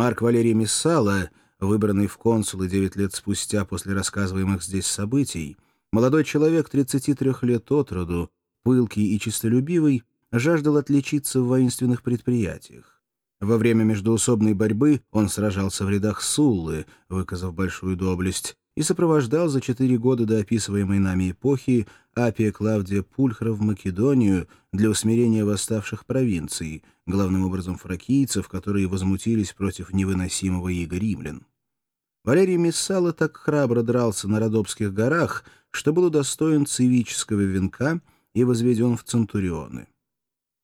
Марк Валерий Мессала, выбранный в консулы 9 лет спустя после рассказываемых здесь событий, молодой человек 33 лет от роду, пылкий и честолюбивый, жаждал отличиться в воинственных предприятиях. Во время междуусобной борьбы он сражался в рядах Суллы, выказав большую доблесть, и сопровождал за четыре года до описываемой нами эпохи Апия Клавдия Пульхра в Македонию для усмирения восставших провинций, главным образом фракийцев, которые возмутились против невыносимого ига римлян. Валерий Мессала так храбро дрался на Родопских горах, что был удостоен цивического венка и возведен в центурионы.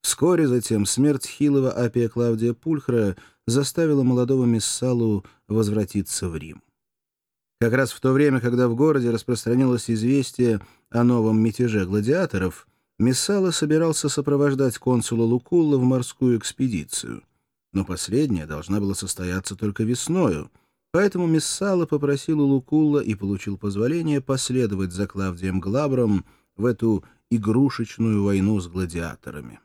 Вскоре затем смерть хилого Апия Клавдия Пульхра заставила молодого Мессалу возвратиться в Рим. Как раз в то время, когда в городе распространилось известие о новом мятеже гладиаторов, Мессала собирался сопровождать консула Лукулла в морскую экспедицию. Но последняя должна была состояться только весною, поэтому Мессала попросил у Лукулла и получил позволение последовать за Клавдием Глабром в эту игрушечную войну с гладиаторами.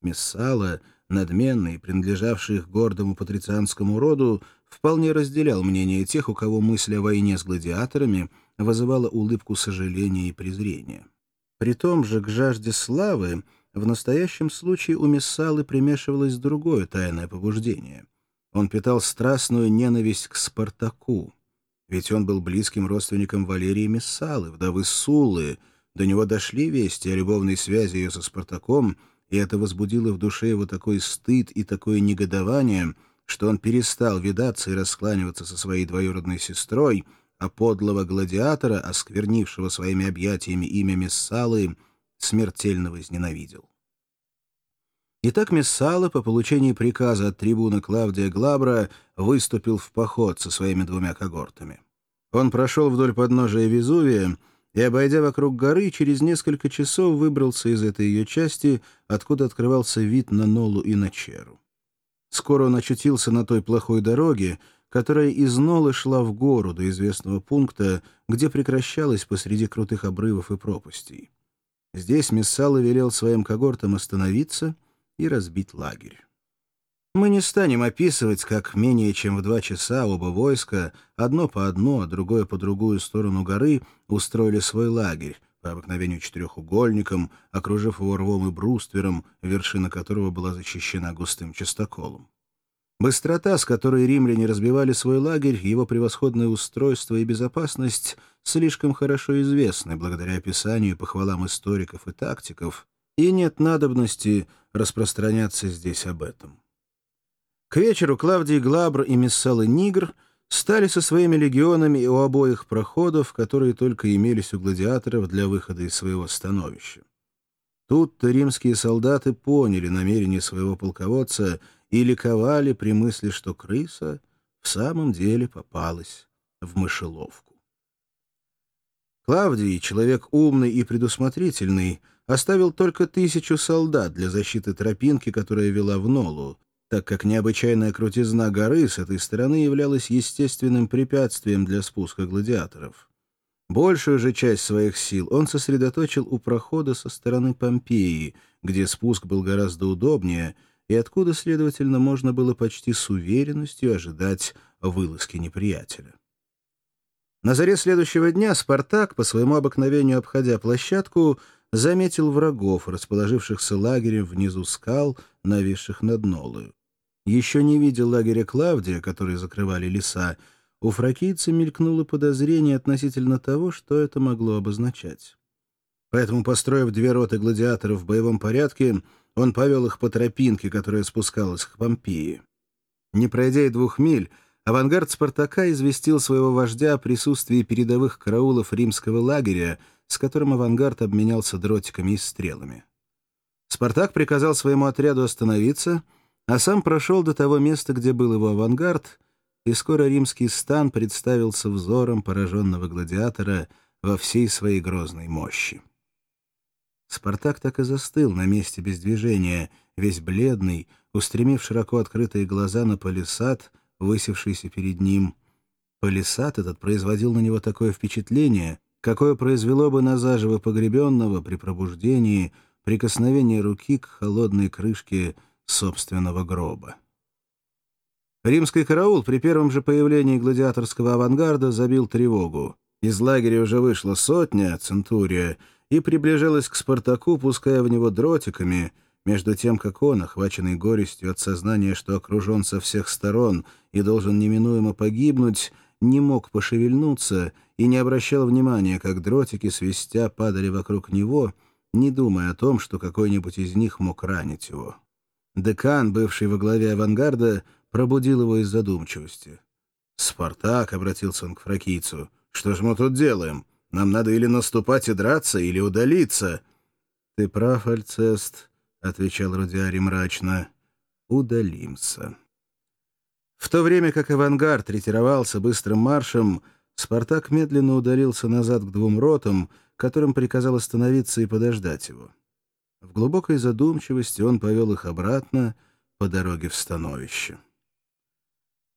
Мессала, надменный, принадлежавший к гордому патрицианскому роду, вполне разделял мнение тех, у кого мысль о войне с гладиаторами вызывала улыбку сожаления и презрения. При том же к жажде славы в настоящем случае у Мессалы примешивалось другое тайное побуждение. Он питал страстную ненависть к Спартаку, ведь он был близким родственником Валерии Мессалы, вдовы Сулы. До него дошли вести о любовной связи ее со Спартаком, и это возбудило в душе его такой стыд и такое негодование — что он перестал видаться и раскланиваться со своей двоюродной сестрой, а подлого гладиатора, осквернившего своими объятиями имя Мессалы, смертельно возненавидел. Итак, Мессала по получении приказа от трибуна Клавдия Глабра выступил в поход со своими двумя когортами. Он прошел вдоль подножия Везувия и, обойдя вокруг горы, через несколько часов выбрался из этой ее части, откуда открывался вид на Нолу и на Черу. Скоро он очутился на той плохой дороге, которая из Нолы шла в гору до известного пункта, где прекращалась посреди крутых обрывов и пропастей. Здесь Мессала велел своим когортам остановиться и разбить лагерь. Мы не станем описывать, как менее чем в два часа оба войска, одно по одно, а другое по другую сторону горы, устроили свой лагерь, по обыкновению четырехугольником, окружив его рвом и бруствером, вершина которого была защищена густым частоколом. Быстрота, с которой римляне разбивали свой лагерь, его превосходное устройство и безопасность слишком хорошо известны благодаря описанию и похвалам историков и тактиков, и нет надобности распространяться здесь об этом. К вечеру Клавдий Глабр и Мессалы Нигр — стали со своими легионами у обоих проходов, которые только имелись у гладиаторов для выхода из своего становища. Тут-то римские солдаты поняли намерение своего полководца и ликовали при мысли, что крыса в самом деле попалась в мышеловку. Клавдий, человек умный и предусмотрительный, оставил только тысячу солдат для защиты тропинки, которая вела в Нолу, так как необычайная крутизна горы с этой стороны являлась естественным препятствием для спуска гладиаторов. Большую же часть своих сил он сосредоточил у прохода со стороны Помпеи, где спуск был гораздо удобнее и откуда, следовательно, можно было почти с уверенностью ожидать вылазки неприятеля. На заре следующего дня Спартак, по своему обыкновению обходя площадку, заметил врагов, расположившихся лагерем внизу скал, нависших над Нолою еще не видя лагеря Клавдия, который закрывали леса, у фракийца мелькнуло подозрение относительно того, что это могло обозначать. Поэтому, построив две роты гладиаторов в боевом порядке, он повел их по тропинке, которая спускалась к Помпеи. Не пройдя и двух миль, авангард Спартака известил своего вождя о присутствии передовых караулов римского лагеря, с которым авангард обменялся дротиками и стрелами. Спартак приказал своему отряду остановиться — а сам прошел до того места, где был его авангард, и скоро римский стан представился взором пораженного гладиатора во всей своей грозной мощи. Спартак так и застыл на месте без движения, весь бледный, устремив широко открытые глаза на палисад, высевшийся перед ним. Палисад этот производил на него такое впечатление, какое произвело бы на заживо погребенного при пробуждении прикосновение руки к холодной крышке собственного гроба. Римский караул при первом же появлении гладиаторского авангарда забил тревогу. Из лагеря уже вышла сотня, центурия, и приближалась к Спартаку, пуская в него дротиками, между тем, как он, охваченный горестью от сознания, что окружен со всех сторон и должен неминуемо погибнуть, не мог пошевельнуться и не обращал внимания, как дротики свистя падали вокруг него, не думая о том, что какой-нибудь из них мог ранить его. Декан, бывший во главе авангарда, пробудил его из задумчивости. «Спартак», — обратился он к фракийцу, — «что же мы тут делаем? Нам надо или наступать и драться, или удалиться». «Ты прав, Альцест», — отвечал Рудиари мрачно, — «удалимся». В то время как авангард ретировался быстрым маршем, Спартак медленно удалился назад к двум ротам, которым приказал остановиться и подождать его. В глубокой задумчивости он повел их обратно по дороге в становище.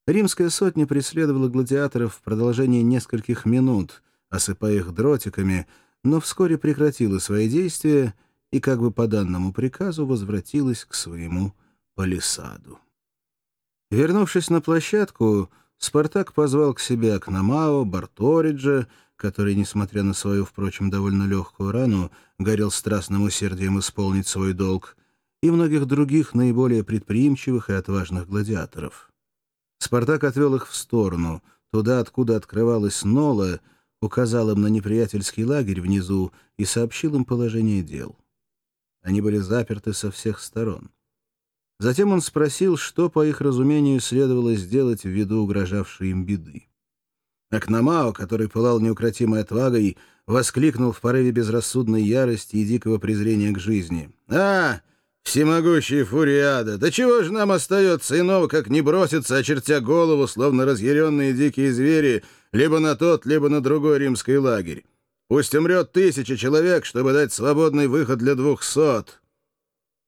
Римская сотня преследовала гладиаторов в продолжении нескольких минут, осыпая их дротиками, но вскоре прекратила свои действия и, как бы по данному приказу, возвратилась к своему палисаду. Вернувшись на площадку, Спартак позвал к себе Акномао, Барториджа, который, несмотря на свою, впрочем, довольно легкую рану, горел страстным усердием исполнить свой долг, и многих других наиболее предприимчивых и отважных гладиаторов. Спартак отвел их в сторону, туда, откуда открывалась Нола, указал им на неприятельский лагерь внизу и сообщил им положение дел. Они были заперты со всех сторон. Затем он спросил, что, по их разумению, следовало сделать ввиду угрожавшей им беды. Акномао, который пылал неукротимой отвагой, воскликнул в порыве безрассудной ярости и дикого презрения к жизни. «А, всемогущий Фуриада, да чего же нам остается иного, как не броситься, очертя голову, словно разъяренные дикие звери, либо на тот, либо на другой римский лагерь? Пусть умрет тысяча человек, чтобы дать свободный выход для двухсот».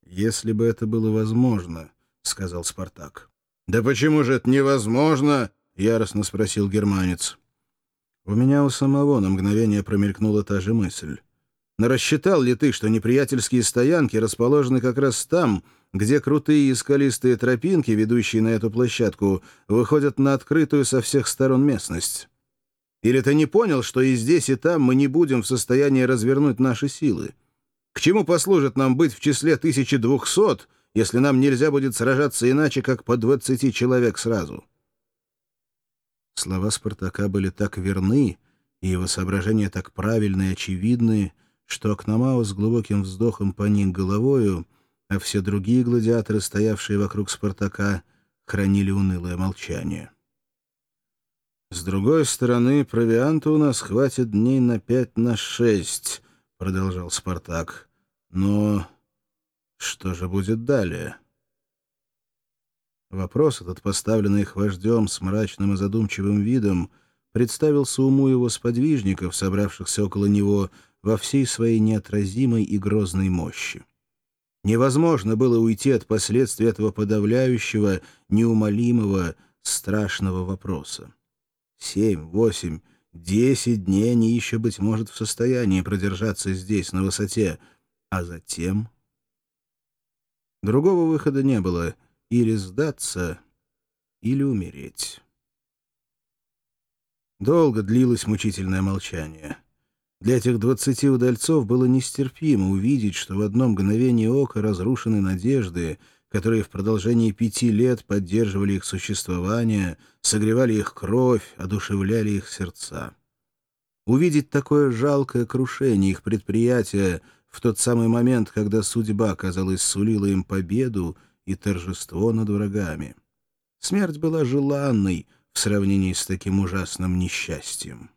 «Если бы это было возможно», — сказал Спартак. «Да почему же это невозможно?» — яростно спросил германец. У меня у самого на мгновение промелькнула та же мысль. Но рассчитал ли ты, что неприятельские стоянки расположены как раз там, где крутые и скалистые тропинки, ведущие на эту площадку, выходят на открытую со всех сторон местность? Или ты не понял, что и здесь, и там мы не будем в состоянии развернуть наши силы? К чему послужит нам быть в числе 1200, если нам нельзя будет сражаться иначе, как по 20 человек сразу?» Слова Спартака были так верны, и его соображения так правильны и очевидны, что Акномао с глубоким вздохом поник головою, а все другие гладиаторы, стоявшие вокруг Спартака, хранили унылое молчание. «С другой стороны, провианта у нас хватит дней на пять, на шесть», — продолжал Спартак. Но что же будет далее? Вопрос этот, поставленный их вождем с мрачным и задумчивым видом, представился уму его сподвижников, собравшихся около него, во всей своей неотразимой и грозной мощи. Невозможно было уйти от последствий этого подавляющего, неумолимого, страшного вопроса. Семь, восемь, десять дней они еще, быть может, в состоянии продержаться здесь, на высоте — а затем... Другого выхода не было — или сдаться, или умереть. Долго длилось мучительное молчание. Для этих двадцати удальцов было нестерпимо увидеть, что в одно мгновение ока разрушены надежды, которые в продолжении пяти лет поддерживали их существование, согревали их кровь, одушевляли их сердца. Увидеть такое жалкое крушение их предприятия — в тот самый момент, когда судьба, казалось, сулила им победу и торжество над врагами. Смерть была желанной в сравнении с таким ужасным несчастьем.